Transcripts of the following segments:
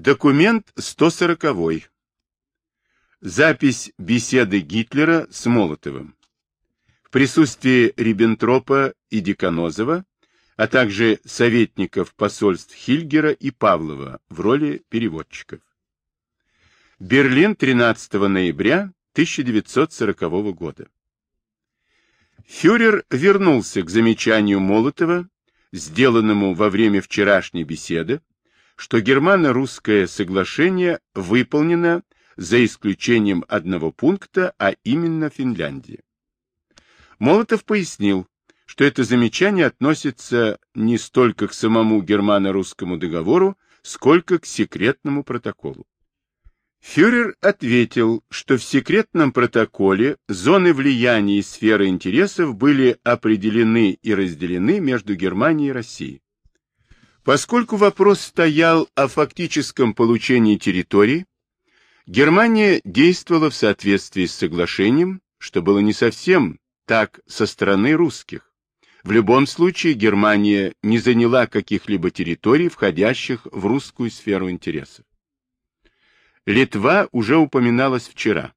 Документ 140. Запись беседы Гитлера с Молотовым. В присутствии Риббентропа и Деканозова, а также советников посольств Хильгера и Павлова в роли переводчиков. Берлин, 13 ноября 1940 года. Фюрер вернулся к замечанию Молотова, сделанному во время вчерашней беседы, что германо-русское соглашение выполнено за исключением одного пункта, а именно Финляндии. Молотов пояснил, что это замечание относится не столько к самому германо-русскому договору, сколько к секретному протоколу. Фюрер ответил, что в секретном протоколе зоны влияния и сферы интересов были определены и разделены между Германией и Россией. Поскольку вопрос стоял о фактическом получении территории, Германия действовала в соответствии с соглашением, что было не совсем так со стороны русских. В любом случае Германия не заняла каких-либо территорий, входящих в русскую сферу интересов. Литва уже упоминалась вчера.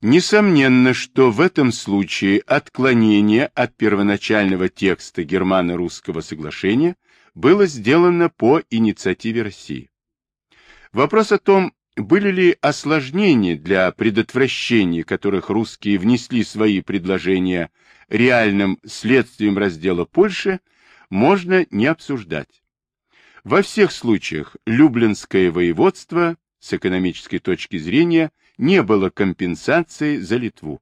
Несомненно, что в этом случае отклонение от первоначального текста германо-русского соглашения было сделано по инициативе России. Вопрос о том, были ли осложнения для предотвращения, которых русские внесли свои предложения реальным следствием раздела Польши, можно не обсуждать. Во всех случаях Люблинское воеводство с экономической точки зрения не было компенсацией за Литву.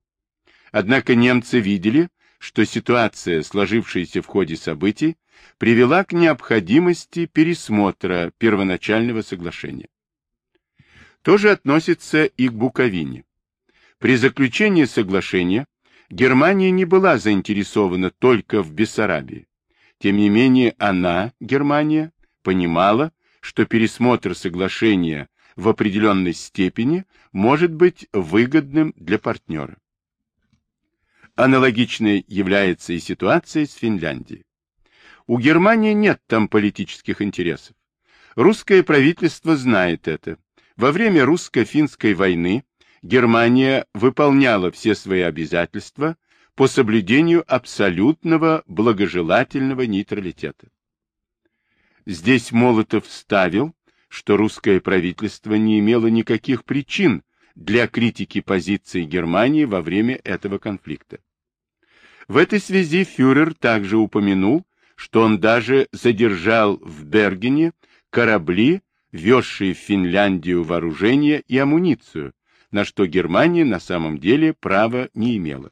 Однако немцы видели, что ситуация, сложившаяся в ходе событий, привела к необходимости пересмотра первоначального соглашения. То же относится и к Буковине. При заключении соглашения Германия не была заинтересована только в Бессарабии. Тем не менее она, Германия, понимала, что пересмотр соглашения в определенной степени может быть выгодным для партнера. Аналогичной является и ситуация с Финляндией. У Германии нет там политических интересов. Русское правительство знает это. Во время русско-финской войны Германия выполняла все свои обязательства по соблюдению абсолютного благожелательного нейтралитета. Здесь Молотов ставил, что русское правительство не имело никаких причин для критики позиции Германии во время этого конфликта. В этой связи фюрер также упомянул, что он даже задержал в Бергене корабли, везшие в Финляндию вооружение и амуницию, на что Германия на самом деле права не имела.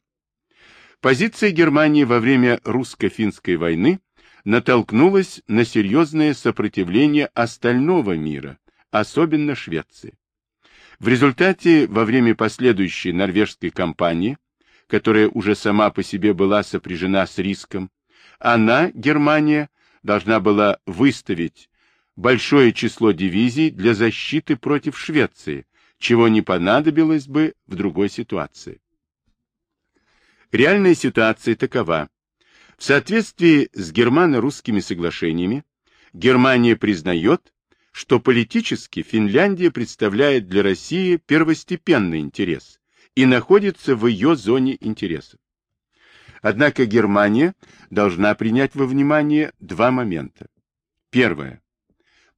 Позиция Германии во время русско-финской войны натолкнулась на серьезное сопротивление остального мира, особенно Швеции. В результате, во время последующей норвежской кампании, которая уже сама по себе была сопряжена с риском, она, Германия, должна была выставить большое число дивизий для защиты против Швеции, чего не понадобилось бы в другой ситуации. Реальная ситуация такова. В соответствии с германо-русскими соглашениями, Германия признает, что политически Финляндия представляет для России первостепенный интерес и находится в ее зоне интересов. Однако Германия должна принять во внимание два момента. Первое.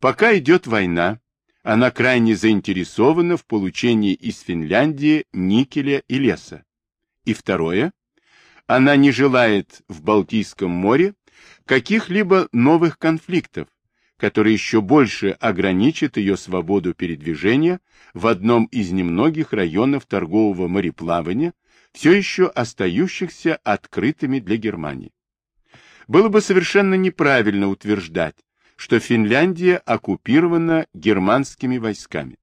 Пока идет война, она крайне заинтересована в получении из Финляндии никеля и леса. И второе. Она не желает в Балтийском море каких-либо новых конфликтов, которые еще больше ограничат ее свободу передвижения в одном из немногих районов торгового мореплавания, все еще остающихся открытыми для Германии. Было бы совершенно неправильно утверждать, что Финляндия оккупирована германскими войсками.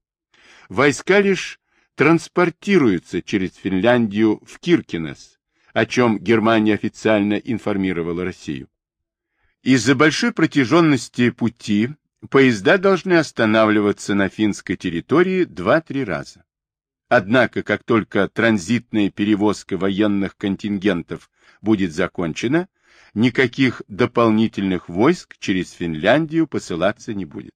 Войска лишь транспортируются через Финляндию в Киркинес, о чем Германия официально информировала Россию. Из-за большой протяженности пути поезда должны останавливаться на финской территории 2-3 раза. Однако, как только транзитная перевозка военных контингентов будет закончена, никаких дополнительных войск через Финляндию посылаться не будет.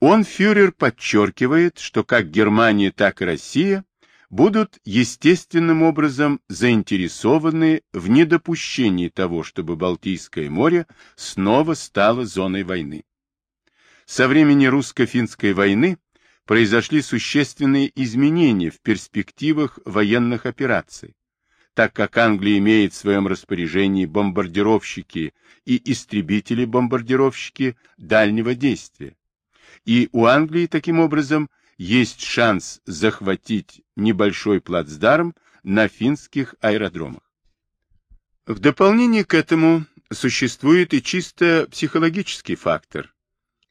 Он, фюрер, подчеркивает, что как Германия, так и Россия будут естественным образом заинтересованы в недопущении того, чтобы Балтийское море снова стало зоной войны. Со времени русско-финской войны произошли существенные изменения в перспективах военных операций, так как Англия имеет в своем распоряжении бомбардировщики и истребители-бомбардировщики дальнего действия. И у Англии таким образом есть шанс захватить небольшой плацдарм на финских аэродромах. В дополнение к этому существует и чисто психологический фактор,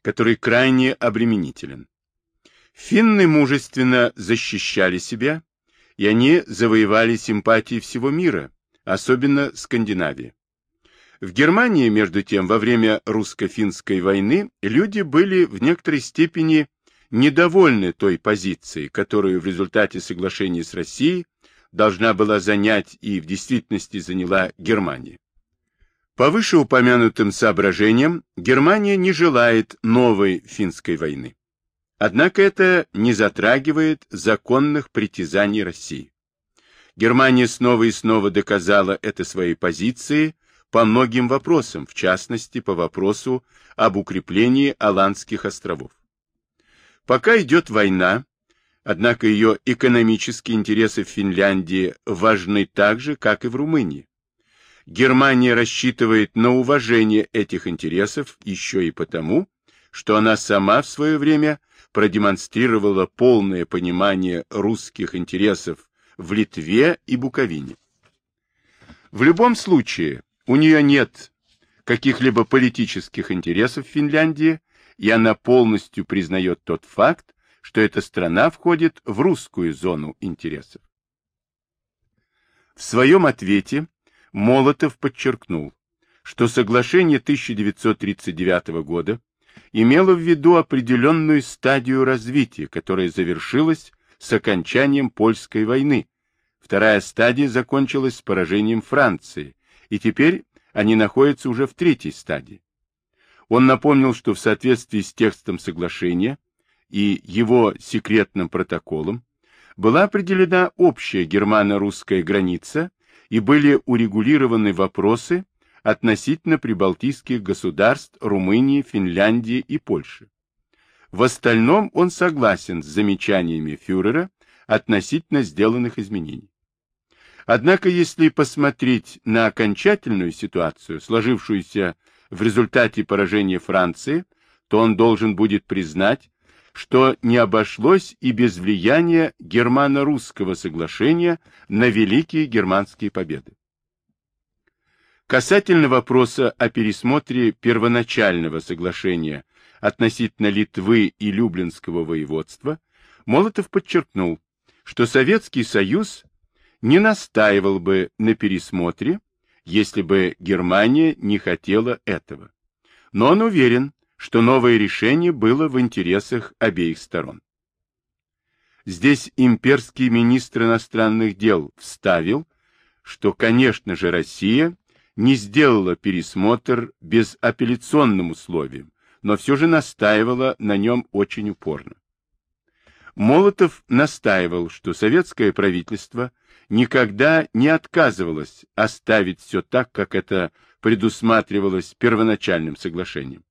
который крайне обременителен. Финны мужественно защищали себя, и они завоевали симпатии всего мира, особенно Скандинавии. В Германии, между тем, во время русско-финской войны люди были в некоторой степени недовольны той позицией, которую в результате соглашения с Россией должна была занять и в действительности заняла Германия. По вышеупомянутым соображениям Германия не желает новой финской войны. Однако это не затрагивает законных притязаний России. Германия снова и снова доказала это своей позиции по многим вопросам, в частности по вопросу об укреплении Аландских островов. Пока идет война, однако ее экономические интересы в Финляндии важны так же, как и в Румынии. Германия рассчитывает на уважение этих интересов еще и потому, что она сама в свое время продемонстрировала полное понимание русских интересов в Литве и Буковине. В любом случае, у нее нет каких-либо политических интересов в Финляндии, и она полностью признает тот факт, что эта страна входит в русскую зону интересов. В своем ответе Молотов подчеркнул, что соглашение 1939 года имело в виду определенную стадию развития, которая завершилась с окончанием Польской войны. Вторая стадия закончилась с поражением Франции, и теперь они находятся уже в третьей стадии. Он напомнил, что в соответствии с текстом соглашения и его секретным протоколом была определена общая германо-русская граница и были урегулированы вопросы относительно прибалтийских государств Румынии, Финляндии и Польши. В остальном он согласен с замечаниями фюрера относительно сделанных изменений. Однако, если посмотреть на окончательную ситуацию, сложившуюся в результате поражения Франции, то он должен будет признать, что не обошлось и без влияния германо-русского соглашения на великие германские победы. Касательно вопроса о пересмотре первоначального соглашения относительно Литвы и Люблинского воеводства, Молотов подчеркнул, что Советский Союз не настаивал бы на пересмотре, если бы Германия не хотела этого. Но он уверен, что новое решение было в интересах обеих сторон. Здесь имперский министр иностранных дел вставил, что, конечно же, Россия не сделала пересмотр без апелляционным условием, но все же настаивала на нем очень упорно. Молотов настаивал, что советское правительство никогда не отказывалось оставить все так, как это предусматривалось первоначальным соглашением.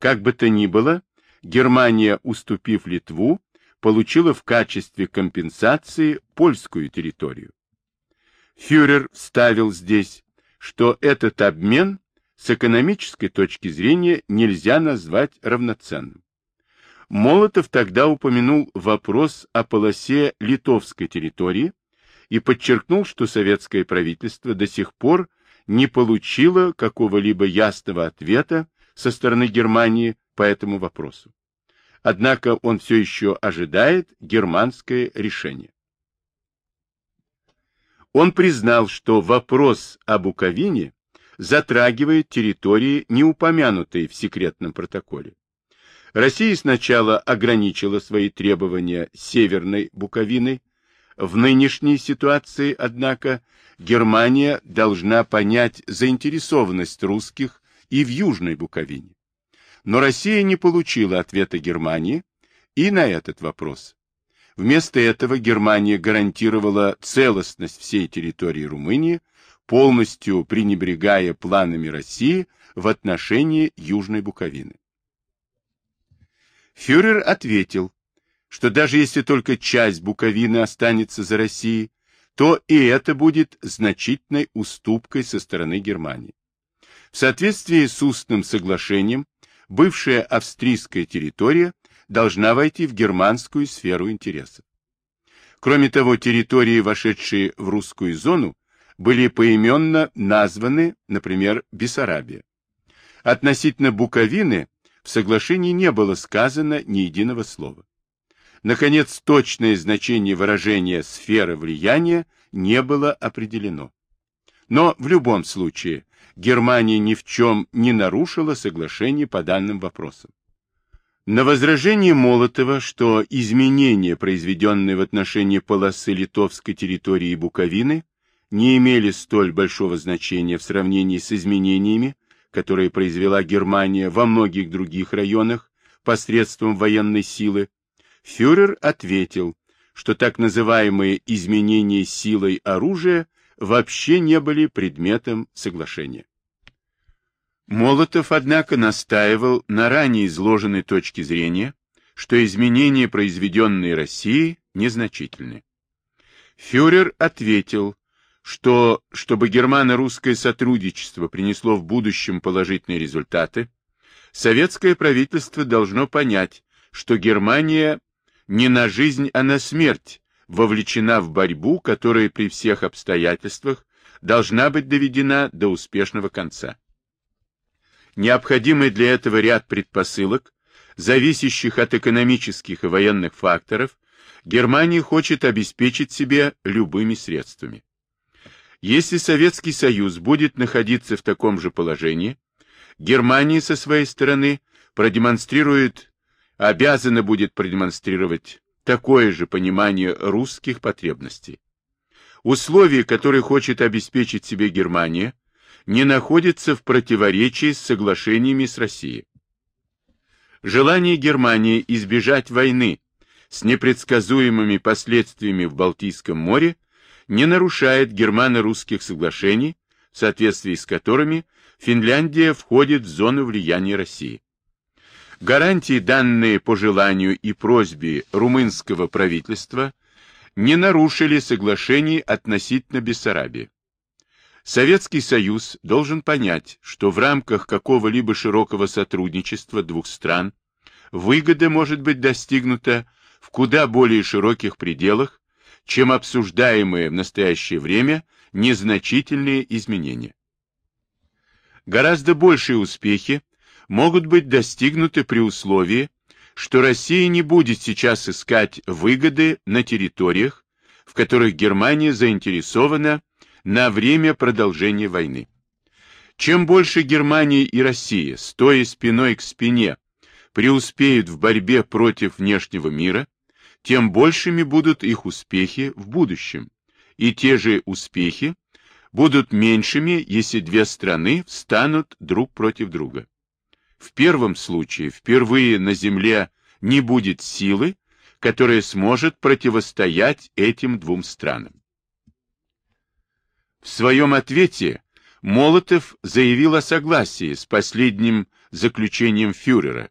Как бы то ни было, Германия, уступив Литву, получила в качестве компенсации польскую территорию. Фюрер вставил здесь, что этот обмен с экономической точки зрения нельзя назвать равноценным. Молотов тогда упомянул вопрос о полосе литовской территории и подчеркнул, что советское правительство до сих пор не получило какого-либо ясного ответа со стороны Германии по этому вопросу. Однако он все еще ожидает германское решение. Он признал, что вопрос об Буковине затрагивает территории, не упомянутые в секретном протоколе. Россия сначала ограничила свои требования Северной Буковиной. В нынешней ситуации, однако, Германия должна понять заинтересованность русских и в Южной Буковине. Но Россия не получила ответа Германии и на этот вопрос. Вместо этого Германия гарантировала целостность всей территории Румынии, полностью пренебрегая планами России в отношении Южной Буковины. Фюрер ответил, что даже если только часть Буковины останется за Россией, то и это будет значительной уступкой со стороны Германии. В соответствии с устным соглашением, бывшая австрийская территория должна войти в германскую сферу интересов. Кроме того, территории, вошедшие в русскую зону, были поименно названы, например, Бессарабия. Относительно Буковины в соглашении не было сказано ни единого слова. Наконец, точное значение выражения «сфера влияния» не было определено. Но в любом случае Германия ни в чем не нарушила соглашение по данным вопросам. На возражение Молотова, что изменения, произведенные в отношении полосы литовской территории и Буковины, не имели столь большого значения в сравнении с изменениями, которые произвела Германия во многих других районах посредством военной силы, Фюрер ответил, что так называемые изменения силой оружия вообще не были предметом соглашения. Молотов, однако, настаивал на ранее изложенной точке зрения, что изменения, произведенные Россией, незначительны. Фюрер ответил, что, чтобы германо-русское сотрудничество принесло в будущем положительные результаты, советское правительство должно понять, что Германия не на жизнь, а на смерть вовлечена в борьбу, которая при всех обстоятельствах должна быть доведена до успешного конца. Необходимый для этого ряд предпосылок, зависящих от экономических и военных факторов, Германия хочет обеспечить себе любыми средствами. Если Советский Союз будет находиться в таком же положении, Германия со своей стороны продемонстрирует, обязана будет продемонстрировать такое же понимание русских потребностей. Условия, которые хочет обеспечить себе Германия, не находятся в противоречии с соглашениями с Россией. Желание Германии избежать войны с непредсказуемыми последствиями в Балтийском море не нарушает германо-русских соглашений, в соответствии с которыми Финляндия входит в зону влияния России. Гарантии, данные по желанию и просьбе румынского правительства, не нарушили соглашений относительно Бессарабии. Советский Союз должен понять, что в рамках какого-либо широкого сотрудничества двух стран выгода может быть достигнута в куда более широких пределах, чем обсуждаемые в настоящее время незначительные изменения. Гораздо большие успехи могут быть достигнуты при условии, что Россия не будет сейчас искать выгоды на территориях, в которых Германия заинтересована на время продолжения войны. Чем больше Германия и Россия, стоя спиной к спине, преуспеют в борьбе против внешнего мира, тем большими будут их успехи в будущем, и те же успехи будут меньшими, если две страны встанут друг против друга. В первом случае впервые на Земле не будет силы, которая сможет противостоять этим двум странам. В своем ответе Молотов заявил о согласии с последним заключением фюрера.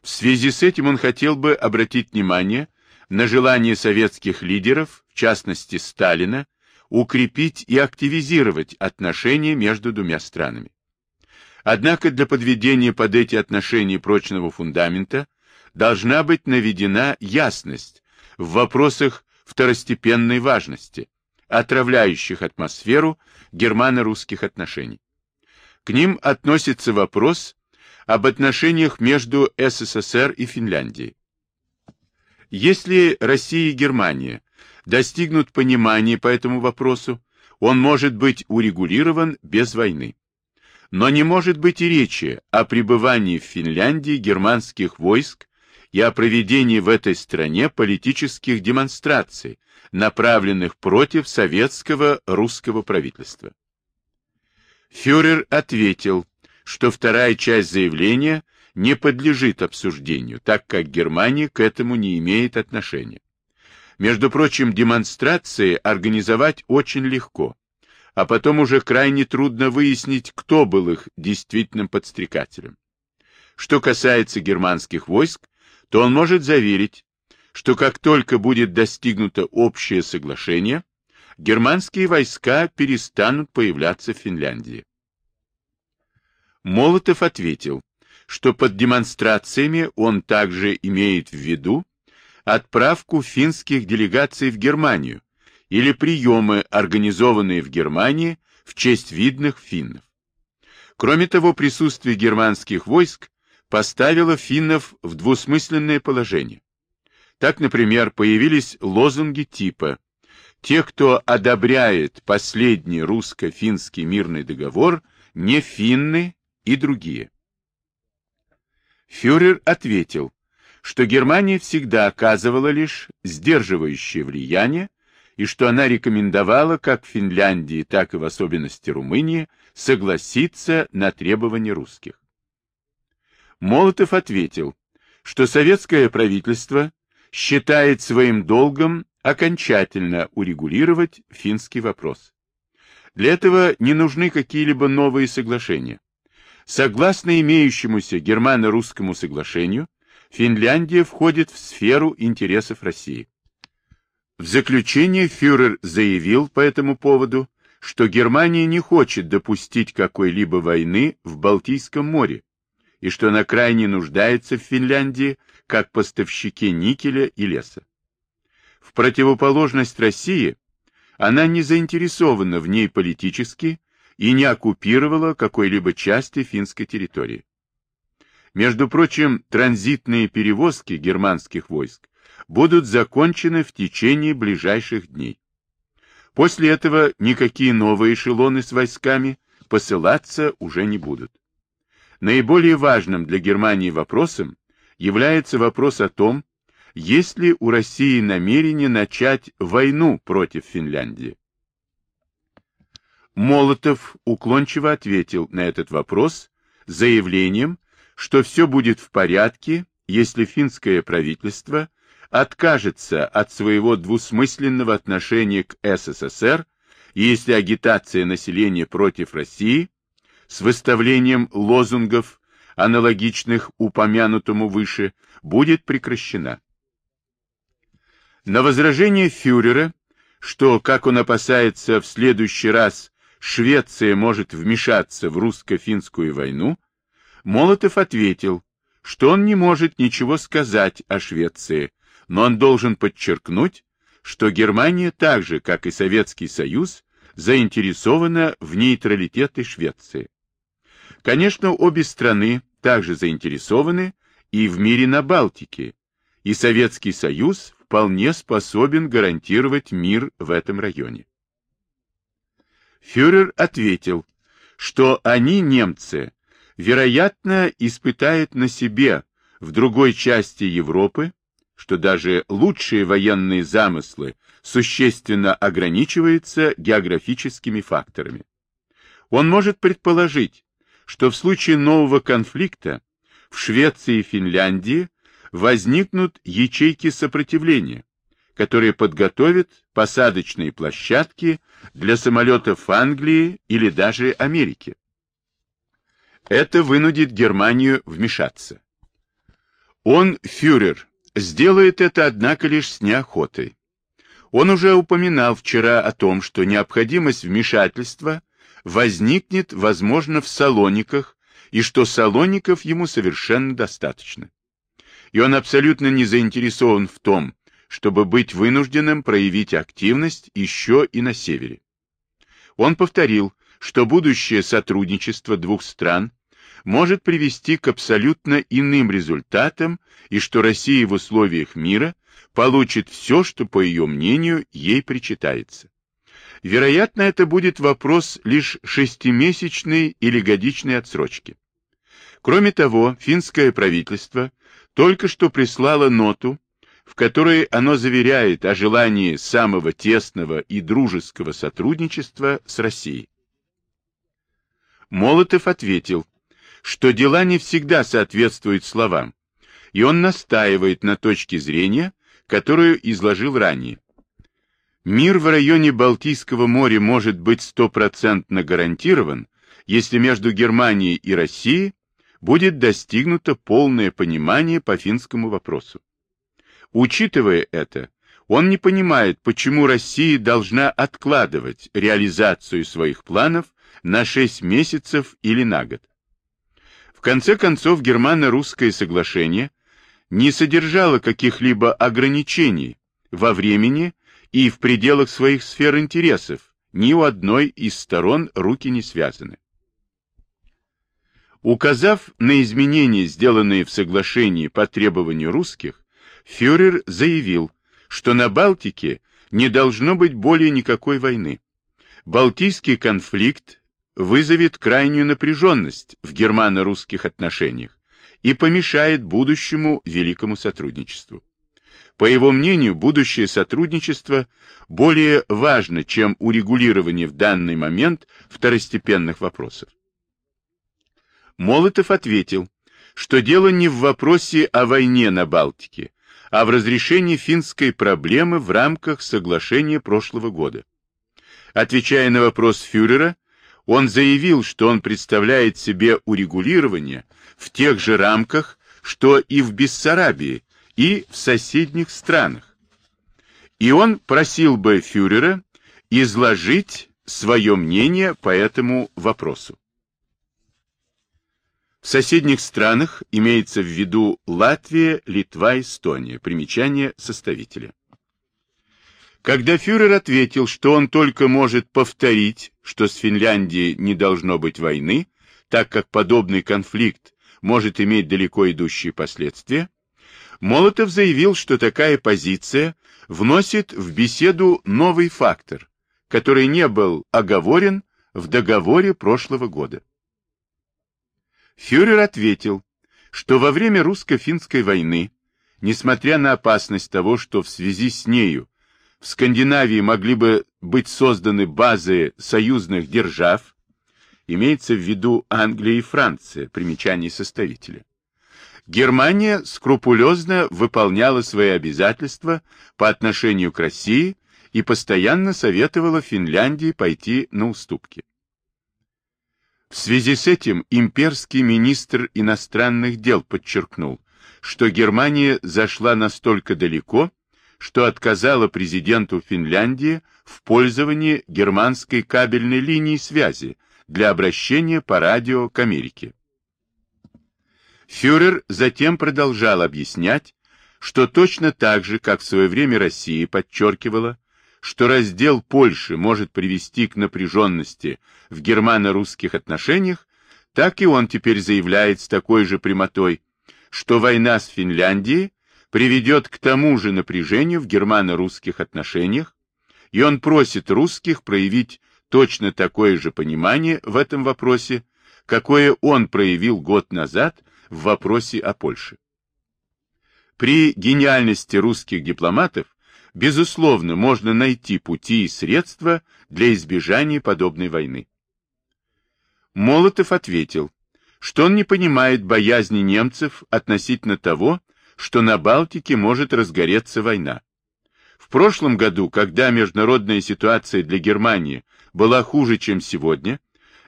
В связи с этим он хотел бы обратить внимание на желание советских лидеров, в частности Сталина, укрепить и активизировать отношения между двумя странами. Однако для подведения под эти отношения прочного фундамента должна быть наведена ясность в вопросах второстепенной важности, отравляющих атмосферу германо-русских отношений. К ним относится вопрос об отношениях между СССР и Финляндией. Если Россия и Германия достигнут понимания по этому вопросу, он может быть урегулирован без войны. Но не может быть и речи о пребывании в Финляндии германских войск и о проведении в этой стране политических демонстраций, направленных против советского русского правительства. Фюрер ответил, что вторая часть заявления не подлежит обсуждению, так как Германия к этому не имеет отношения. Между прочим, демонстрации организовать очень легко, а потом уже крайне трудно выяснить, кто был их действительным подстрекателем. Что касается германских войск, то он может заверить, что как только будет достигнуто общее соглашение, германские войска перестанут появляться в Финляндии. Молотов ответил, что под демонстрациями он также имеет в виду отправку финских делегаций в Германию или приемы, организованные в Германии в честь видных финнов. Кроме того, присутствие германских войск поставило финнов в двусмысленное положение. Так, например, появились лозунги типа «Те, кто одобряет последний русско-финский мирный договор, не финны и другие». Фюрер ответил, что Германия всегда оказывала лишь сдерживающее влияние и что она рекомендовала как Финляндии, так и в особенности Румынии согласиться на требования русских. Молотов ответил, что советское правительство считает своим долгом окончательно урегулировать финский вопрос. Для этого не нужны какие-либо новые соглашения. Согласно имеющемуся германо-русскому соглашению, Финляндия входит в сферу интересов России. В заключение фюрер заявил по этому поводу, что Германия не хочет допустить какой-либо войны в Балтийском море и что она крайне нуждается в Финляндии как поставщике никеля и леса. В противоположность России, она не заинтересована в ней политически и не оккупировала какой-либо части финской территории. Между прочим, транзитные перевозки германских войск будут закончены в течение ближайших дней. После этого никакие новые эшелоны с войсками посылаться уже не будут. Наиболее важным для Германии вопросом является вопрос о том, есть ли у России намерение начать войну против Финляндии. Молотов уклончиво ответил на этот вопрос заявлением, что все будет в порядке, если финское правительство откажется от своего двусмысленного отношения к СССР если агитация населения против России с выставлением лозунгов аналогичных упомянутому выше, будет прекращена. На возражение фюрера, что, как он опасается, в следующий раз Швеция может вмешаться в русско-финскую войну, Молотов ответил, что он не может ничего сказать о Швеции, но он должен подчеркнуть, что Германия так же, как и Советский Союз, заинтересована в нейтралитете Швеции. Конечно, обе страны также заинтересованы и в мире на Балтике, и Советский Союз вполне способен гарантировать мир в этом районе. Фюрер ответил, что они, немцы, вероятно, испытают на себе в другой части Европы, что даже лучшие военные замыслы существенно ограничиваются географическими факторами. Он может предположить, что в случае нового конфликта в Швеции и Финляндии возникнут ячейки сопротивления, которые подготовят посадочные площадки для самолетов Англии или даже Америки. Это вынудит Германию вмешаться. Он, фюрер, сделает это, однако, лишь с неохотой. Он уже упоминал вчера о том, что необходимость вмешательства возникнет, возможно, в Салониках, и что Салоников ему совершенно достаточно. И он абсолютно не заинтересован в том, чтобы быть вынужденным проявить активность еще и на севере. Он повторил, что будущее сотрудничество двух стран может привести к абсолютно иным результатам и что Россия в условиях мира получит все, что, по ее мнению, ей причитается. Вероятно, это будет вопрос лишь шестимесячной или годичной отсрочки. Кроме того, финское правительство только что прислало ноту, в которой оно заверяет о желании самого тесного и дружеского сотрудничества с Россией. Молотов ответил, что дела не всегда соответствуют словам, и он настаивает на точке зрения, которую изложил ранее. Мир в районе Балтийского моря может быть стопроцентно гарантирован, если между Германией и Россией будет достигнуто полное понимание по финскому вопросу. Учитывая это, он не понимает, почему Россия должна откладывать реализацию своих планов на 6 месяцев или на год. В конце концов, германо-русское соглашение не содержало каких-либо ограничений во времени и в пределах своих сфер интересов, ни у одной из сторон руки не связаны. Указав на изменения, сделанные в соглашении по требованию русских, фюрер заявил, что на Балтике не должно быть более никакой войны. Балтийский конфликт вызовет крайнюю напряженность в германо-русских отношениях и помешает будущему великому сотрудничеству. По его мнению, будущее сотрудничество более важно, чем урегулирование в данный момент второстепенных вопросов. Молотов ответил, что дело не в вопросе о войне на Балтике, а в разрешении финской проблемы в рамках соглашения прошлого года. Отвечая на вопрос фюрера, он заявил, что он представляет себе урегулирование в тех же рамках, что и в Бессарабии, и в соседних странах. И он просил бы фюрера изложить свое мнение по этому вопросу. В соседних странах имеется в виду Латвия, Литва, Эстония. Примечание составителя. Когда фюрер ответил, что он только может повторить, что с Финляндией не должно быть войны, так как подобный конфликт может иметь далеко идущие последствия, Молотов заявил, что такая позиция вносит в беседу новый фактор, который не был оговорен в договоре прошлого года. Фюрер ответил, что во время русско-финской войны, несмотря на опасность того, что в связи с нею в Скандинавии могли бы быть созданы базы союзных держав, имеется в виду Англия и Франция, примечание составителя. Германия скрупулезно выполняла свои обязательства по отношению к России и постоянно советовала Финляндии пойти на уступки. В связи с этим имперский министр иностранных дел подчеркнул, что Германия зашла настолько далеко, что отказала президенту Финляндии в пользовании германской кабельной линии связи для обращения по радио к Америке. Фюрер затем продолжал объяснять, что точно так же, как в свое время Россия подчеркивала, что раздел Польши может привести к напряженности в германо-русских отношениях, так и он теперь заявляет с такой же прямотой, что война с Финляндией приведет к тому же напряжению в германо-русских отношениях, и он просит русских проявить точно такое же понимание в этом вопросе, какое он проявил год назад в вопросе о Польше. При гениальности русских дипломатов безусловно, можно найти пути и средства для избежания подобной войны. Молотов ответил, что он не понимает боязни немцев относительно того, что на Балтике может разгореться война. В прошлом году, когда международная ситуация для Германии была хуже, чем сегодня,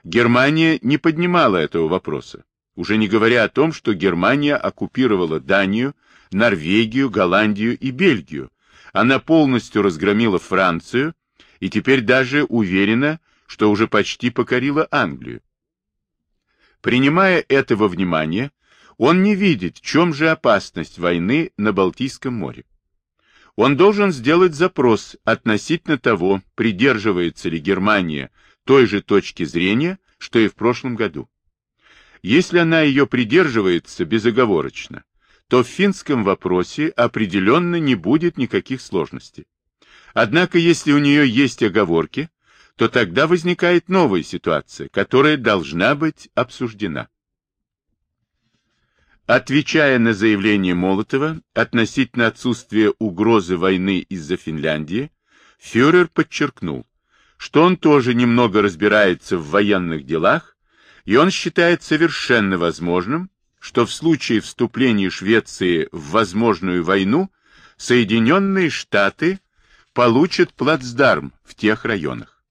Германия не поднимала этого вопроса, уже не говоря о том, что Германия оккупировала Данию, Норвегию, Голландию и Бельгию, она полностью разгромила Францию и теперь даже уверена, что уже почти покорила Англию. Принимая это во внимание, он не видит, в чем же опасность войны на Балтийском море. Он должен сделать запрос относительно того, придерживается ли Германия той же точки зрения, что и в прошлом году. Если она ее придерживается безоговорочно, то в финском вопросе определенно не будет никаких сложностей. Однако, если у нее есть оговорки, то тогда возникает новая ситуация, которая должна быть обсуждена. Отвечая на заявление Молотова относительно отсутствия угрозы войны из-за Финляндии, фюрер подчеркнул, что он тоже немного разбирается в военных делах и он считает совершенно возможным, что в случае вступления Швеции в возможную войну Соединенные Штаты получат плацдарм в тех районах.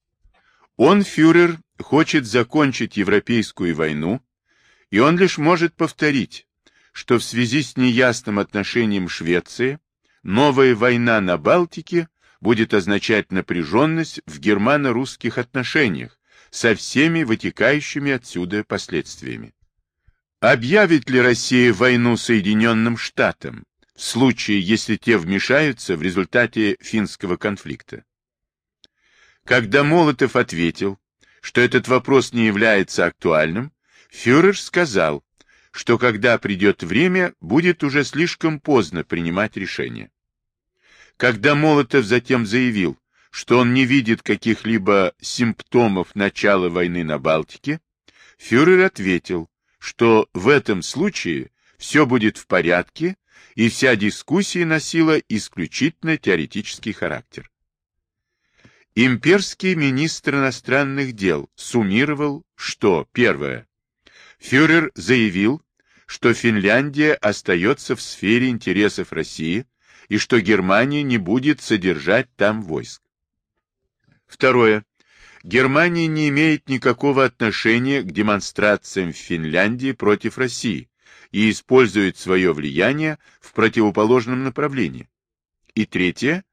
Он, фюрер, хочет закончить Европейскую войну, и он лишь может повторить, что в связи с неясным отношением Швеции новая война на Балтике будет означать напряженность в германо-русских отношениях со всеми вытекающими отсюда последствиями. Объявит ли Россия войну Соединенным Штатам в случае, если те вмешаются в результате финского конфликта? Когда Молотов ответил, что этот вопрос не является актуальным, фюрер сказал, что когда придет время, будет уже слишком поздно принимать решение. Когда Молотов затем заявил, что он не видит каких-либо симптомов начала войны на Балтике, фюрер ответил, что в этом случае все будет в порядке, и вся дискуссия носила исключительно теоретический характер. Имперский министр иностранных дел суммировал, что, первое, фюрер заявил, что Финляндия остается в сфере интересов России и что Германия не будет содержать там войск. Второе. Германия не имеет никакого отношения к демонстрациям в Финляндии против России и использует свое влияние в противоположном направлении. И третье.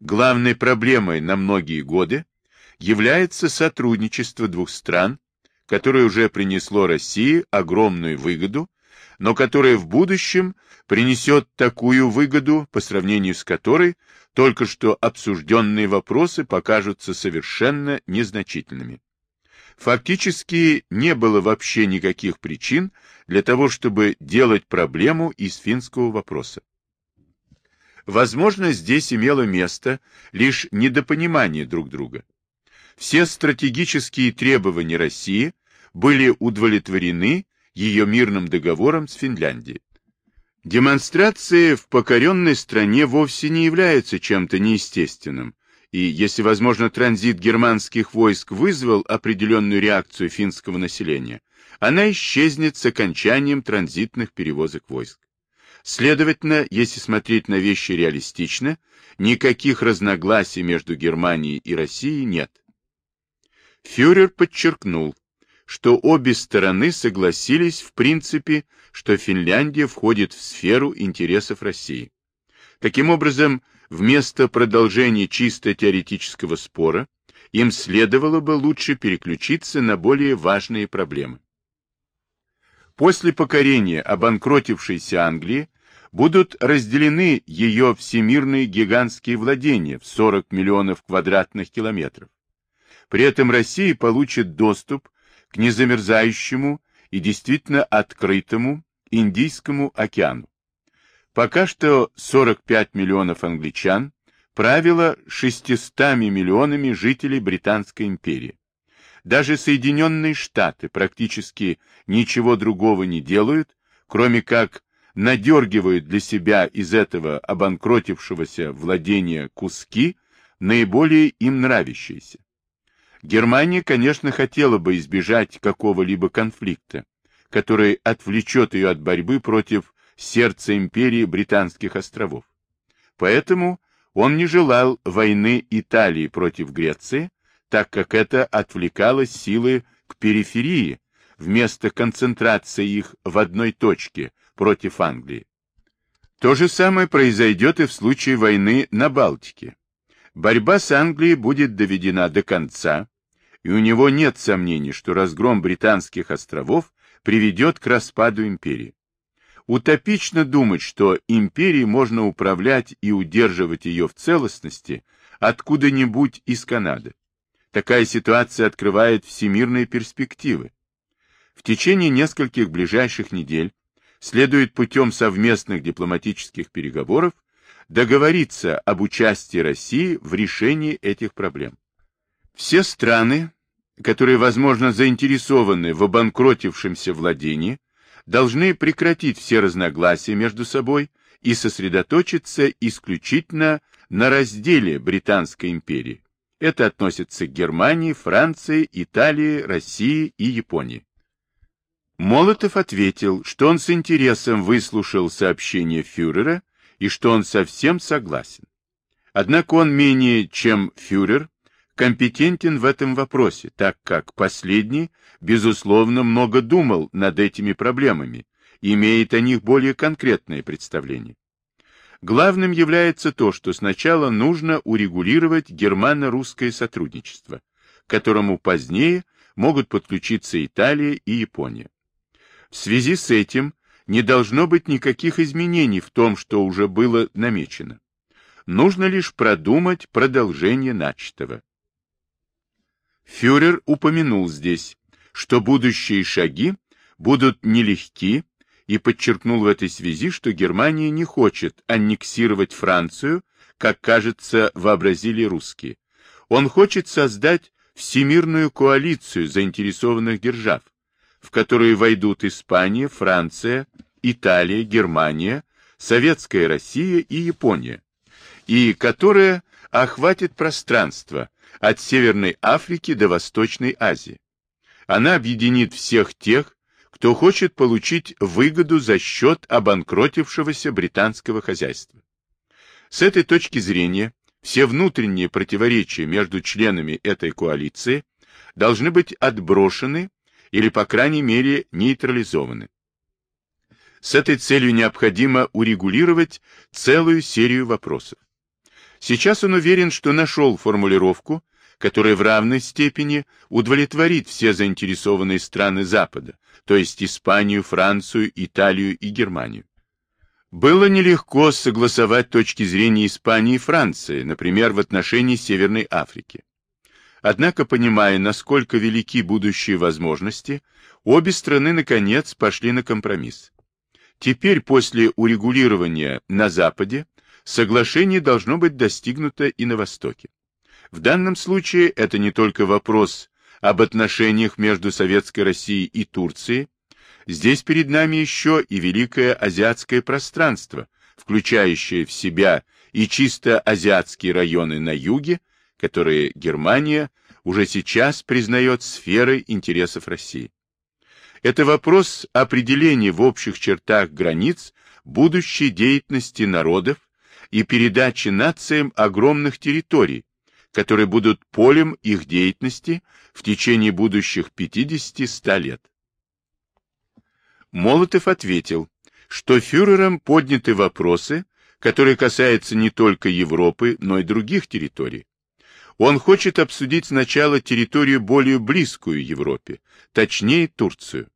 Главной проблемой на многие годы является сотрудничество двух стран, которое уже принесло России огромную выгоду но которая в будущем принесет такую выгоду, по сравнению с которой только что обсужденные вопросы покажутся совершенно незначительными. Фактически не было вообще никаких причин для того, чтобы делать проблему из финского вопроса. Возможно, здесь имело место лишь недопонимание друг друга. Все стратегические требования России были удовлетворены ее мирным договором с Финляндией. Демонстрации в покоренной стране вовсе не являются чем-то неестественным, и, если возможно, транзит германских войск вызвал определенную реакцию финского населения, она исчезнет с окончанием транзитных перевозок войск. Следовательно, если смотреть на вещи реалистично, никаких разногласий между Германией и Россией нет. Фюрер подчеркнул, что обе стороны согласились в принципе, что Финляндия входит в сферу интересов России. Таким образом, вместо продолжения чисто теоретического спора, им следовало бы лучше переключиться на более важные проблемы. После покорения обанкротившейся Англии будут разделены ее всемирные гигантские владения в 40 миллионов квадратных километров. При этом Россия получит доступ к незамерзающему и действительно открытому Индийскому океану. Пока что 45 миллионов англичан правило 600 миллионами жителей Британской империи. Даже Соединенные Штаты практически ничего другого не делают, кроме как надергивают для себя из этого обанкротившегося владения куски, наиболее им нравящиеся. Германия, конечно, хотела бы избежать какого-либо конфликта, который отвлечет ее от борьбы против сердца империи Британских островов. Поэтому он не желал войны Италии против Греции, так как это отвлекало силы к периферии, вместо концентрации их в одной точке против Англии. То же самое произойдет и в случае войны на Балтике. Борьба с Англией будет доведена до конца, и у него нет сомнений, что разгром британских островов приведет к распаду империи. Утопично думать, что империей можно управлять и удерживать ее в целостности откуда-нибудь из Канады. Такая ситуация открывает всемирные перспективы. В течение нескольких ближайших недель следует путем совместных дипломатических переговоров договориться об участии России в решении этих проблем. Все страны, которые, возможно, заинтересованы в обанкротившемся владении, должны прекратить все разногласия между собой и сосредоточиться исключительно на разделе Британской империи. Это относится к Германии, Франции, Италии, России и Японии. Молотов ответил, что он с интересом выслушал сообщение фюрера и что он совсем согласен. Однако он менее, чем фюрер, компетентен в этом вопросе, так как последний, безусловно, много думал над этими проблемами, имеет о них более конкретное представление. Главным является то, что сначала нужно урегулировать германо-русское сотрудничество, к которому позднее могут подключиться Италия и Япония. В связи с этим не должно быть никаких изменений в том, что уже было намечено. Нужно лишь продумать продолжение начатого. Фюрер упомянул здесь, что будущие шаги будут нелегки и подчеркнул в этой связи, что Германия не хочет аннексировать Францию, как, кажется, вообразили русские. Он хочет создать всемирную коалицию заинтересованных держав, в которую войдут Испания, Франция, Италия, Германия, Советская Россия и Япония, и которая охватит пространство от Северной Африки до Восточной Азии. Она объединит всех тех, кто хочет получить выгоду за счет обанкротившегося британского хозяйства. С этой точки зрения все внутренние противоречия между членами этой коалиции должны быть отброшены или, по крайней мере, нейтрализованы. С этой целью необходимо урегулировать целую серию вопросов. Сейчас он уверен, что нашел формулировку, которая в равной степени удовлетворит все заинтересованные страны Запада, то есть Испанию, Францию, Италию и Германию. Было нелегко согласовать точки зрения Испании и Франции, например, в отношении Северной Африки. Однако, понимая, насколько велики будущие возможности, обе страны, наконец, пошли на компромисс. Теперь, после урегулирования на Западе, соглашение должно быть достигнуто и на Востоке. В данном случае это не только вопрос об отношениях между Советской Россией и Турцией, здесь перед нами еще и великое азиатское пространство, включающее в себя и чисто азиатские районы на юге, которые Германия уже сейчас признает сферой интересов России. Это вопрос определения в общих чертах границ будущей деятельности народов и передачи нациям огромных территорий, которые будут полем их деятельности в течение будущих 50-100 лет. Молотов ответил, что фюрером подняты вопросы, которые касаются не только Европы, но и других территорий. Он хочет обсудить сначала территорию более близкую Европе, точнее Турцию.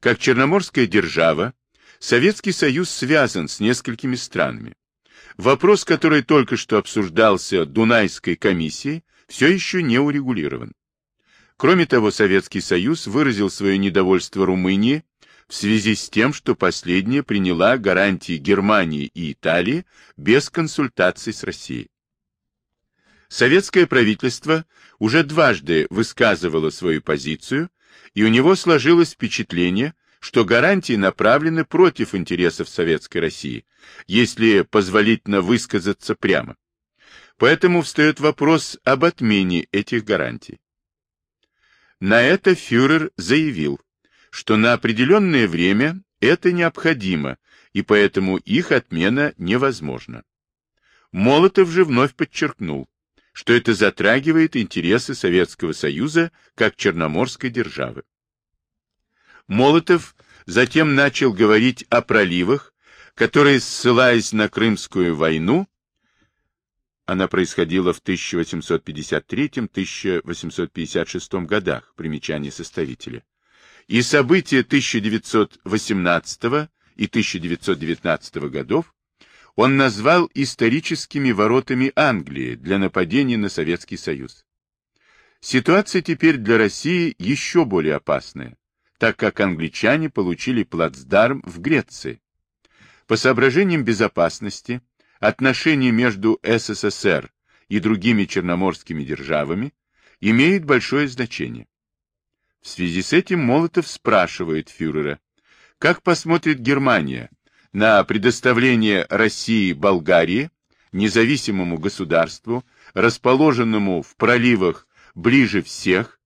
Как черноморская держава, Советский Союз связан с несколькими странами. Вопрос, который только что обсуждался Дунайской комиссией, все еще не урегулирован. Кроме того, Советский Союз выразил свое недовольство Румынии в связи с тем, что последняя приняла гарантии Германии и Италии без консультаций с Россией. Советское правительство уже дважды высказывало свою позицию, и у него сложилось впечатление, что гарантии направлены против интересов Советской России, если позволительно высказаться прямо. Поэтому встает вопрос об отмене этих гарантий. На это фюрер заявил, что на определенное время это необходимо, и поэтому их отмена невозможна. Молотов же вновь подчеркнул, что это затрагивает интересы Советского Союза как черноморской державы. Молотов затем начал говорить о проливах, которые, ссылаясь на Крымскую войну, она происходила в 1853-1856 годах, примечание составителя, и события 1918 и 1919 годов он назвал историческими воротами Англии для нападения на Советский Союз. Ситуация теперь для России еще более опасная так как англичане получили плацдарм в Греции. По соображениям безопасности, отношения между СССР и другими черноморскими державами имеют большое значение. В связи с этим Молотов спрашивает фюрера, как посмотрит Германия на предоставление России Болгарии, независимому государству, расположенному в проливах ближе всех,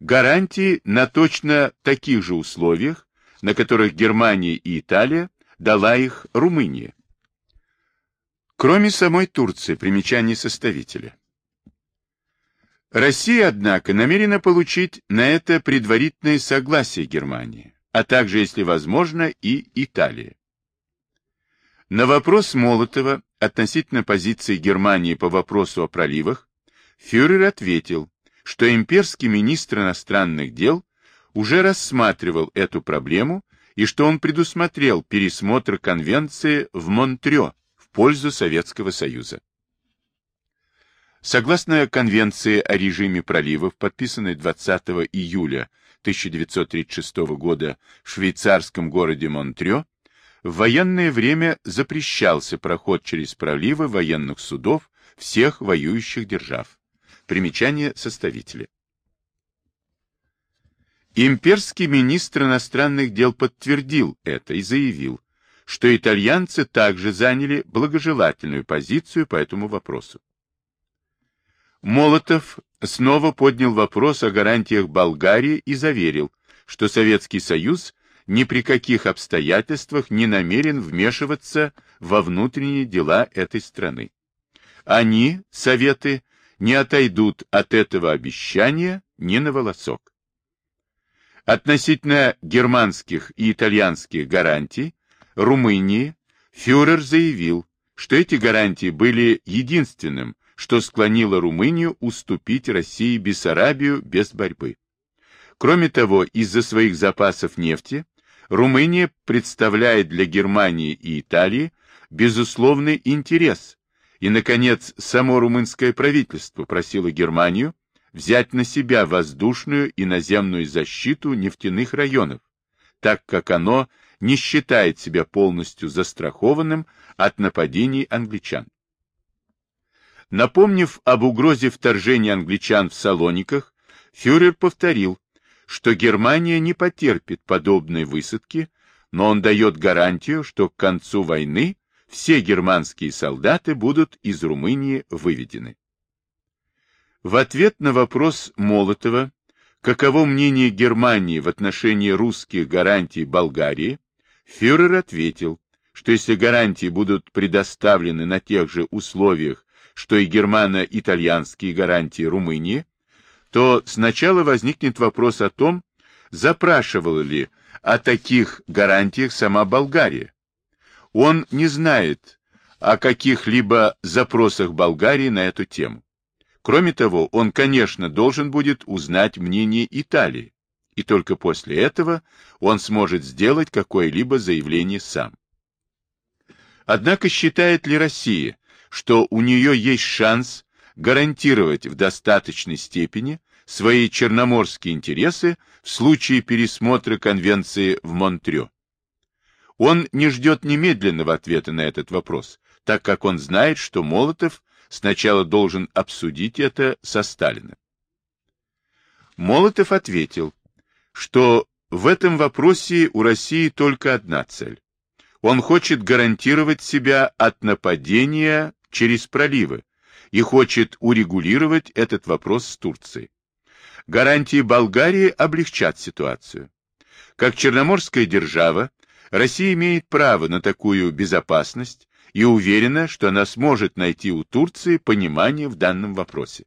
гарантии на точно таких же условиях, на которых Германия и Италия дала их Румыния. Кроме самой Турции, примечание составителя. Россия, однако, намерена получить на это предварительное согласие Германии, а также, если возможно, и Италии. На вопрос Молотова относительно позиции Германии по вопросу о проливах, фюрер ответил, что имперский министр иностранных дел уже рассматривал эту проблему и что он предусмотрел пересмотр конвенции в Монтрё в пользу Советского Союза. Согласно Конвенции о режиме проливов, подписанной 20 июля 1936 года в швейцарском городе Монтрё, в военное время запрещался проход через проливы военных судов всех воюющих держав. Примечание составителя. Имперский министр иностранных дел подтвердил это и заявил, что итальянцы также заняли благожелательную позицию по этому вопросу. Молотов снова поднял вопрос о гарантиях Болгарии и заверил, что Советский Союз ни при каких обстоятельствах не намерен вмешиваться во внутренние дела этой страны. Они, Советы, не отойдут от этого обещания ни на волосок. Относительно германских и итальянских гарантий Румынии фюрер заявил, что эти гарантии были единственным, что склонило Румынию уступить России Бессарабию без борьбы. Кроме того, из-за своих запасов нефти Румыния представляет для Германии и Италии безусловный интерес, и, наконец, само румынское правительство просило Германию взять на себя воздушную и наземную защиту нефтяных районов, так как оно не считает себя полностью застрахованным от нападений англичан. Напомнив об угрозе вторжения англичан в Салониках, фюрер повторил, что Германия не потерпит подобной высадки, но он дает гарантию, что к концу войны все германские солдаты будут из Румынии выведены. В ответ на вопрос Молотова, каково мнение Германии в отношении русских гарантий Болгарии, фюрер ответил, что если гарантии будут предоставлены на тех же условиях, что и германо-итальянские гарантии Румынии, то сначала возникнет вопрос о том, запрашивала ли о таких гарантиях сама Болгария. Он не знает о каких-либо запросах Болгарии на эту тему. Кроме того, он, конечно, должен будет узнать мнение Италии, и только после этого он сможет сделать какое-либо заявление сам. Однако считает ли Россия, что у нее есть шанс гарантировать в достаточной степени свои черноморские интересы в случае пересмотра конвенции в Монтрё. Он не ждет немедленного ответа на этот вопрос, так как он знает, что Молотов сначала должен обсудить это со Сталиным. Молотов ответил, что в этом вопросе у России только одна цель. Он хочет гарантировать себя от нападения через проливы и хочет урегулировать этот вопрос с Турцией. Гарантии Болгарии облегчат ситуацию. Как черноморская держава, Россия имеет право на такую безопасность и уверена, что она сможет найти у Турции понимание в данном вопросе.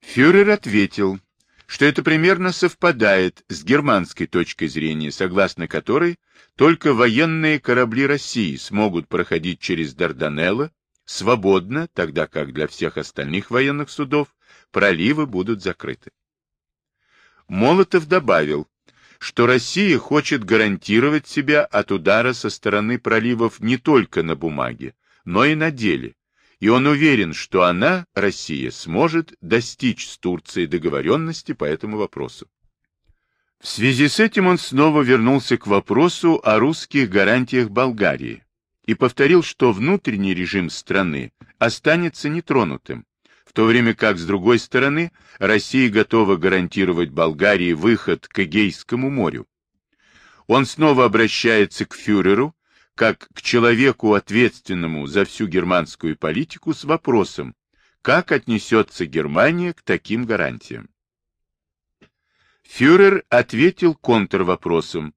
Фюрер ответил, что это примерно совпадает с германской точкой зрения, согласно которой только военные корабли России смогут проходить через Дарданелло свободно, тогда как для всех остальных военных судов проливы будут закрыты. Молотов добавил, что Россия хочет гарантировать себя от удара со стороны проливов не только на бумаге, но и на деле, и он уверен, что она, Россия, сможет достичь с Турцией договоренности по этому вопросу. В связи с этим он снова вернулся к вопросу о русских гарантиях Болгарии и повторил, что внутренний режим страны останется нетронутым, в то время как, с другой стороны, Россия готова гарантировать Болгарии выход к Эгейскому морю. Он снова обращается к фюреру, как к человеку, ответственному за всю германскую политику, с вопросом, как отнесется Германия к таким гарантиям. Фюрер ответил контрвопросом,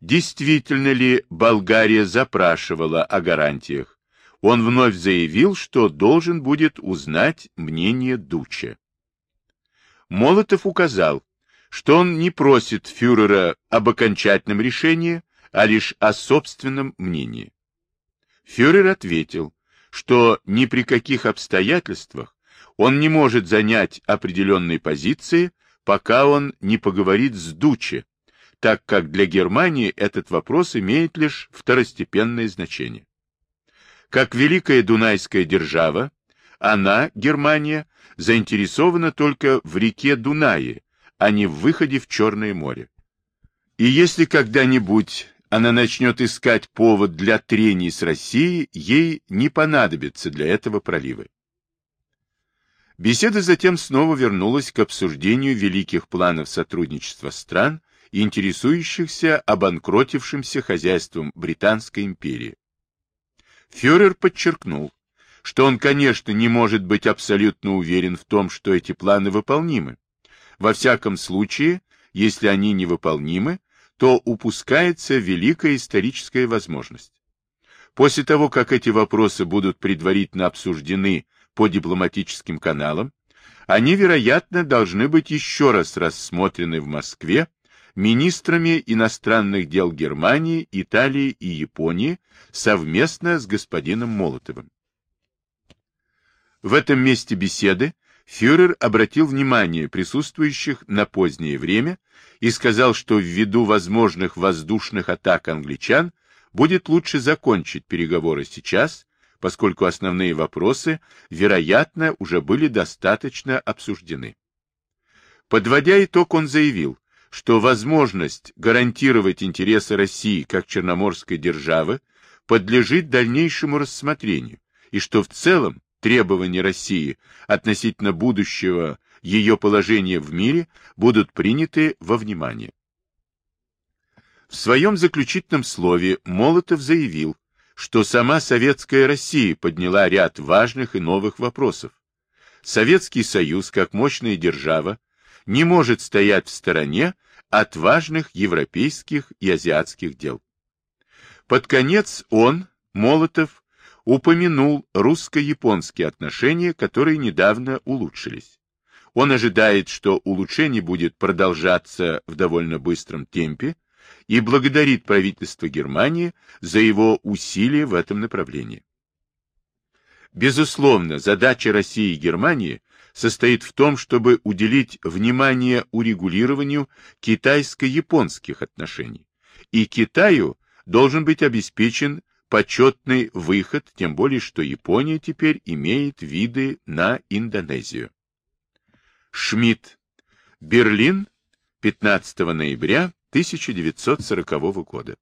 действительно ли Болгария запрашивала о гарантиях, он вновь заявил, что должен будет узнать мнение Дуча. Молотов указал, что он не просит фюрера об окончательном решении, а лишь о собственном мнении. Фюрер ответил, что ни при каких обстоятельствах он не может занять определенные позиции, пока он не поговорит с Дуче, так как для Германии этот вопрос имеет лишь второстепенное значение. Как великая дунайская держава, она, Германия, заинтересована только в реке Дунае, а не в выходе в Черное море. И если когда-нибудь она начнет искать повод для трений с Россией, ей не понадобится для этого проливы. Беседа затем снова вернулась к обсуждению великих планов сотрудничества стран, интересующихся обанкротившимся хозяйством Британской империи. Фюрер подчеркнул, что он, конечно, не может быть абсолютно уверен в том, что эти планы выполнимы. Во всяком случае, если они невыполнимы, то упускается великая историческая возможность. После того, как эти вопросы будут предварительно обсуждены по дипломатическим каналам, они, вероятно, должны быть еще раз рассмотрены в Москве министрами иностранных дел Германии, Италии и Японии совместно с господином Молотовым. В этом месте беседы фюрер обратил внимание присутствующих на позднее время и сказал, что ввиду возможных воздушных атак англичан будет лучше закончить переговоры сейчас, поскольку основные вопросы, вероятно, уже были достаточно обсуждены. Подводя итог, он заявил, что возможность гарантировать интересы России как черноморской державы подлежит дальнейшему рассмотрению, и что в целом требования России относительно будущего ее положения в мире будут приняты во внимание. В своем заключительном слове Молотов заявил, что сама Советская Россия подняла ряд важных и новых вопросов. Советский Союз, как мощная держава, не может стоять в стороне от важных европейских и азиатских дел. Под конец он, Молотов, упомянул русско-японские отношения, которые недавно улучшились. Он ожидает, что улучшение будет продолжаться в довольно быстром темпе и благодарит правительство Германии за его усилия в этом направлении. Безусловно, задача России и Германии состоит в том, чтобы уделить внимание урегулированию китайско-японских отношений. И Китаю должен быть обеспечен почетный выход, тем более что Япония теперь имеет виды на Индонезию. Шмидт. Берлин, 15 ноября 1940 года.